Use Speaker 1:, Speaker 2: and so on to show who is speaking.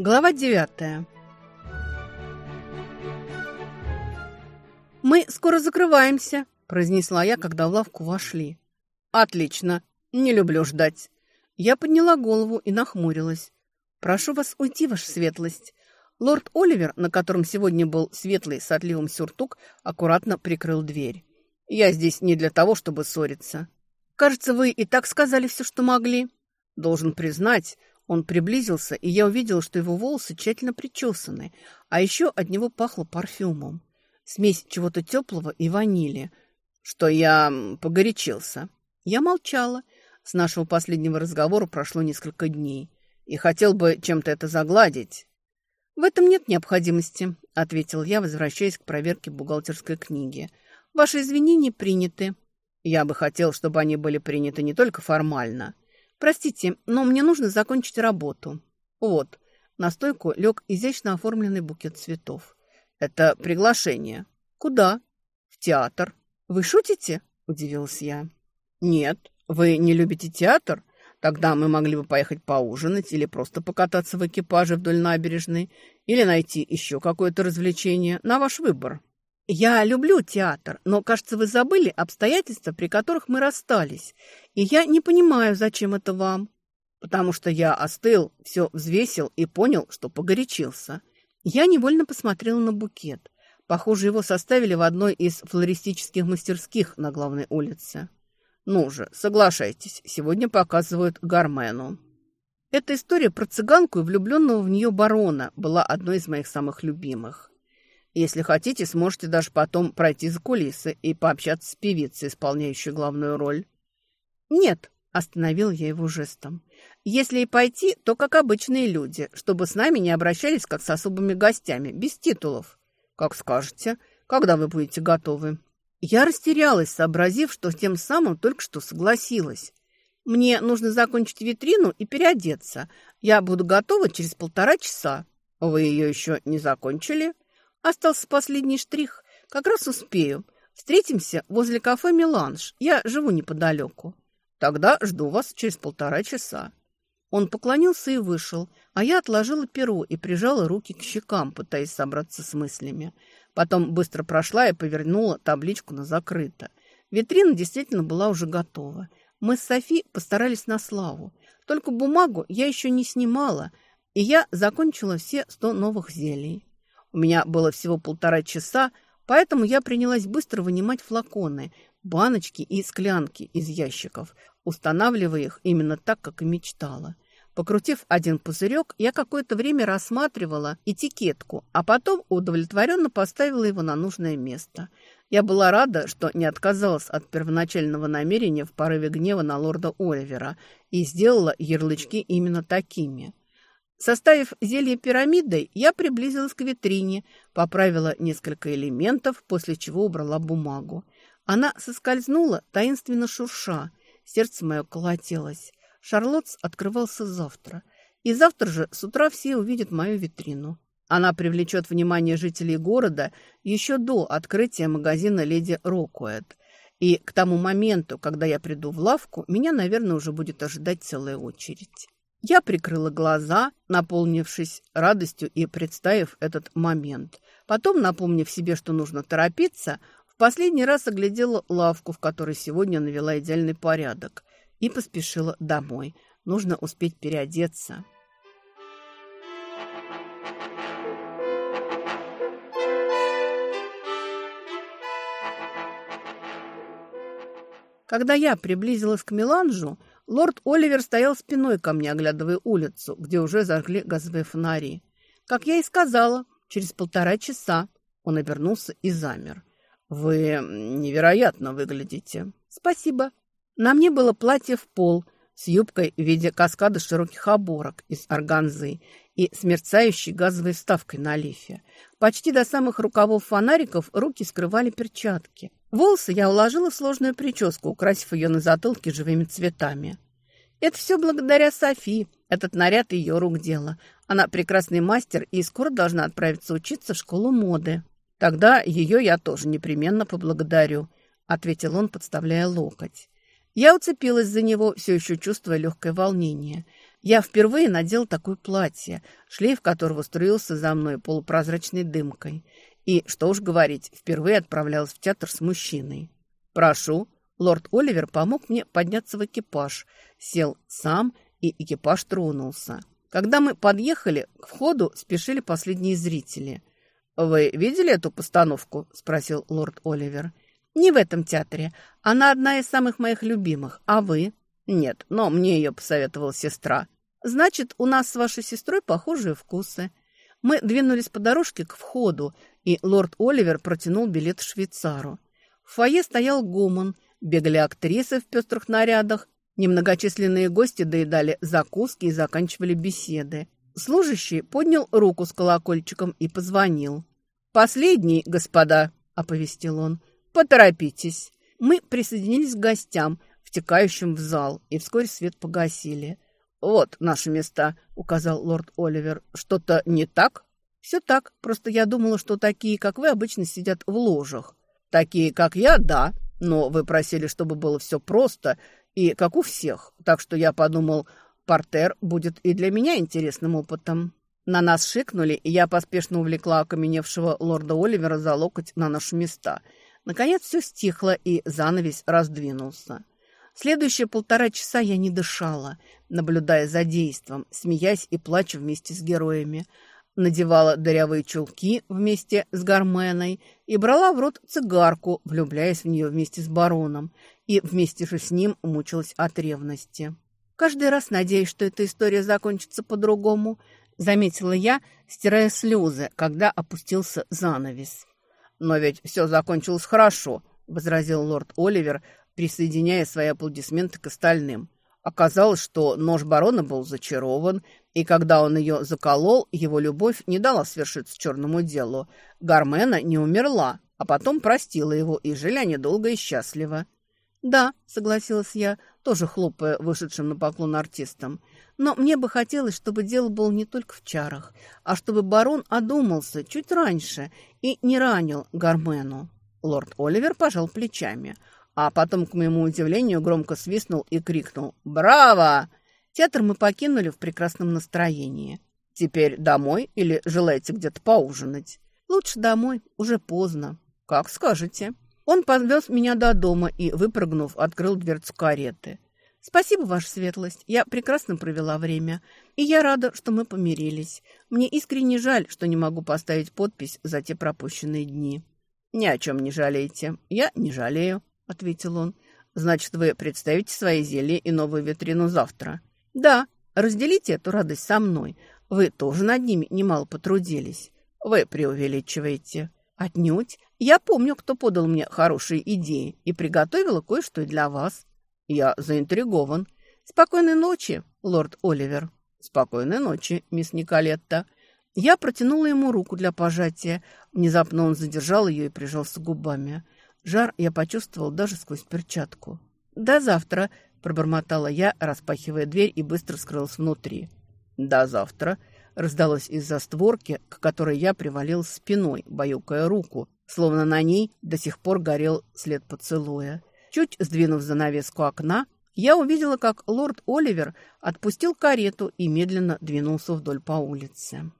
Speaker 1: Глава 9. «Мы скоро закрываемся», – произнесла я, когда в лавку вошли. «Отлично. Не люблю ждать». Я подняла голову и нахмурилась. «Прошу вас уйти, ваша светлость». Лорд Оливер, на котором сегодня был светлый с отливом сюртук, аккуратно прикрыл дверь. «Я здесь не для того, чтобы ссориться». «Кажется, вы и так сказали все, что могли». «Должен признать, он приблизился, и я увидела, что его волосы тщательно причесаны, а еще от него пахло парфюмом. Смесь чего-то теплого и ванили. Что я погорячился. Я молчала. С нашего последнего разговора прошло несколько дней. И хотел бы чем-то это загладить. «В этом нет необходимости», — ответил я, возвращаясь к проверке бухгалтерской книги. «Ваши извинения приняты». «Я бы хотел, чтобы они были приняты не только формально, «Простите, но мне нужно закончить работу». Вот, на стойку лег изящно оформленный букет цветов. «Это приглашение». «Куда?» «В театр». «Вы шутите?» – удивилась я. «Нет, вы не любите театр? Тогда мы могли бы поехать поужинать или просто покататься в экипаже вдоль набережной, или найти еще какое-то развлечение на ваш выбор». Я люблю театр, но, кажется, вы забыли обстоятельства, при которых мы расстались. И я не понимаю, зачем это вам. Потому что я остыл, все взвесил и понял, что погорячился. Я невольно посмотрела на букет. Похоже, его составили в одной из флористических мастерских на главной улице. Ну же, соглашайтесь, сегодня показывают Гармену. Эта история про цыганку и влюбленного в нее барона была одной из моих самых любимых. Если хотите, сможете даже потом пройти за кулисы и пообщаться с певицей, исполняющей главную роль». «Нет», — остановил я его жестом. «Если и пойти, то как обычные люди, чтобы с нами не обращались как с особыми гостями, без титулов». «Как скажете. Когда вы будете готовы?» Я растерялась, сообразив, что тем самым только что согласилась. «Мне нужно закончить витрину и переодеться. Я буду готова через полтора часа». «Вы ее еще не закончили?» Остался последний штрих. Как раз успею. Встретимся возле кафе «Меланж». Я живу неподалеку. Тогда жду вас через полтора часа». Он поклонился и вышел, а я отложила перо и прижала руки к щекам, пытаясь собраться с мыслями. Потом быстро прошла и повернула табличку на закрыто. Витрина действительно была уже готова. Мы с Софи постарались на славу. Только бумагу я еще не снимала, и я закончила все сто новых зелий. У меня было всего полтора часа, поэтому я принялась быстро вынимать флаконы, баночки и склянки из ящиков, устанавливая их именно так, как и мечтала. Покрутив один пузырек, я какое-то время рассматривала этикетку, а потом удовлетворенно поставила его на нужное место. Я была рада, что не отказалась от первоначального намерения в порыве гнева на лорда Оливера и сделала ярлычки именно такими. Составив зелье пирамидой, я приблизилась к витрине, поправила несколько элементов, после чего убрала бумагу. Она соскользнула, таинственно шурша. Сердце мое колотилось. Шарлотс открывался завтра. И завтра же с утра все увидят мою витрину. Она привлечет внимание жителей города еще до открытия магазина «Леди Рокуэт». И к тому моменту, когда я приду в лавку, меня, наверное, уже будет ожидать целая очередь. Я прикрыла глаза, наполнившись радостью и представив этот момент. Потом, напомнив себе, что нужно торопиться, в последний раз оглядела лавку, в которой сегодня навела идеальный порядок, и поспешила домой. Нужно успеть переодеться. Когда я приблизилась к меланжу, Лорд Оливер стоял спиной ко мне, оглядывая улицу, где уже зажгли газовые фонари. Как я и сказала, через полтора часа он обернулся и замер. «Вы невероятно выглядите». «Спасибо». На мне было платье в пол с юбкой в виде каскада широких оборок из органзы и смерцающей газовой вставкой на лифе. Почти до самых рукавов фонариков руки скрывали перчатки – Волосы я уложила в сложную прическу, украсив ее на затылке живыми цветами. Это все благодаря Софи. Этот наряд ее рук дело. Она прекрасный мастер и скоро должна отправиться учиться в школу моды. Тогда ее я тоже непременно поблагодарю, ответил он, подставляя локоть. Я уцепилась за него, все еще чувствуя легкое волнение. Я впервые надел такое платье, шлейф которого струился за мной полупрозрачной дымкой. И, что уж говорить, впервые отправлялась в театр с мужчиной. «Прошу». Лорд Оливер помог мне подняться в экипаж. Сел сам, и экипаж тронулся. Когда мы подъехали, к входу спешили последние зрители. «Вы видели эту постановку?» – спросил лорд Оливер. «Не в этом театре. Она одна из самых моих любимых. А вы?» «Нет, но мне ее посоветовала сестра». «Значит, у нас с вашей сестрой похожие вкусы. Мы двинулись по дорожке к входу, и лорд Оливер протянул билет швейцару. В фойе стоял гомон, бегали актрисы в пестрых нарядах, немногочисленные гости доедали закуски и заканчивали беседы. Служащий поднял руку с колокольчиком и позвонил. «Последний, господа!» – оповестил он. «Поторопитесь!» Мы присоединились к гостям, втекающим в зал, и вскоре свет погасили – «Вот наши места», — указал лорд Оливер. «Что-то не так?» «Все так. Просто я думала, что такие, как вы, обычно сидят в ложах». «Такие, как я, да. Но вы просили, чтобы было все просто и как у всех. Так что я подумал, портер будет и для меня интересным опытом». На нас шикнули, и я поспешно увлекла окаменевшего лорда Оливера за локоть на наши места. Наконец все стихло, и занавес раздвинулся. Следующие полтора часа я не дышала, наблюдая за действом, смеясь и плача вместе с героями. Надевала дырявые чулки вместе с гарменой и брала в рот цигарку, влюбляясь в нее вместе с бароном, и вместе же с ним мучилась от ревности. Каждый раз надеюсь, что эта история закончится по-другому, заметила я, стирая слезы, когда опустился занавес. «Но ведь все закончилось хорошо», возразил лорд Оливер, присоединяя свои аплодисменты к остальным. Оказалось, что нож барона был зачарован, и когда он ее заколол, его любовь не дала свершиться черному делу. Гармена не умерла, а потом простила его, и жили они долго и счастливо. «Да», — согласилась я, тоже хлопая вышедшим на поклон артистам. «Но мне бы хотелось, чтобы дело было не только в чарах, а чтобы барон одумался чуть раньше и не ранил Гармену». Лорд Оливер пожал плечами, а потом, к моему удивлению, громко свистнул и крикнул «Браво!». Театр мы покинули в прекрасном настроении. Теперь домой или желаете где-то поужинать? Лучше домой, уже поздно. Как скажете. Он подвез меня до дома и, выпрыгнув, открыл дверцу кареты. «Спасибо, Ваша Светлость. Я прекрасно провела время. И я рада, что мы помирились. Мне искренне жаль, что не могу поставить подпись за те пропущенные дни». «Ни о чем не жалеете». «Я не жалею», — ответил он. «Значит, вы представите свои зелья и новую витрину завтра». «Да, разделите эту радость со мной. Вы тоже над ними немало потрудились. Вы преувеличиваете». «Отнюдь. Я помню, кто подал мне хорошие идеи и приготовила кое-что для вас». «Я заинтригован». «Спокойной ночи, лорд Оливер». «Спокойной ночи, мисс Николетта». Я протянула ему руку для пожатия. Внезапно он задержал ее и прижался губами. Жар я почувствовал даже сквозь перчатку. «До завтра», – пробормотала я, распахивая дверь и быстро скрылась внутри. «До завтра», – раздалось из-за створки, к которой я привалил спиной, баюкая руку, словно на ней до сих пор горел след поцелуя. Чуть сдвинув занавеску окна, я увидела, как лорд Оливер отпустил карету и медленно двинулся вдоль по улице.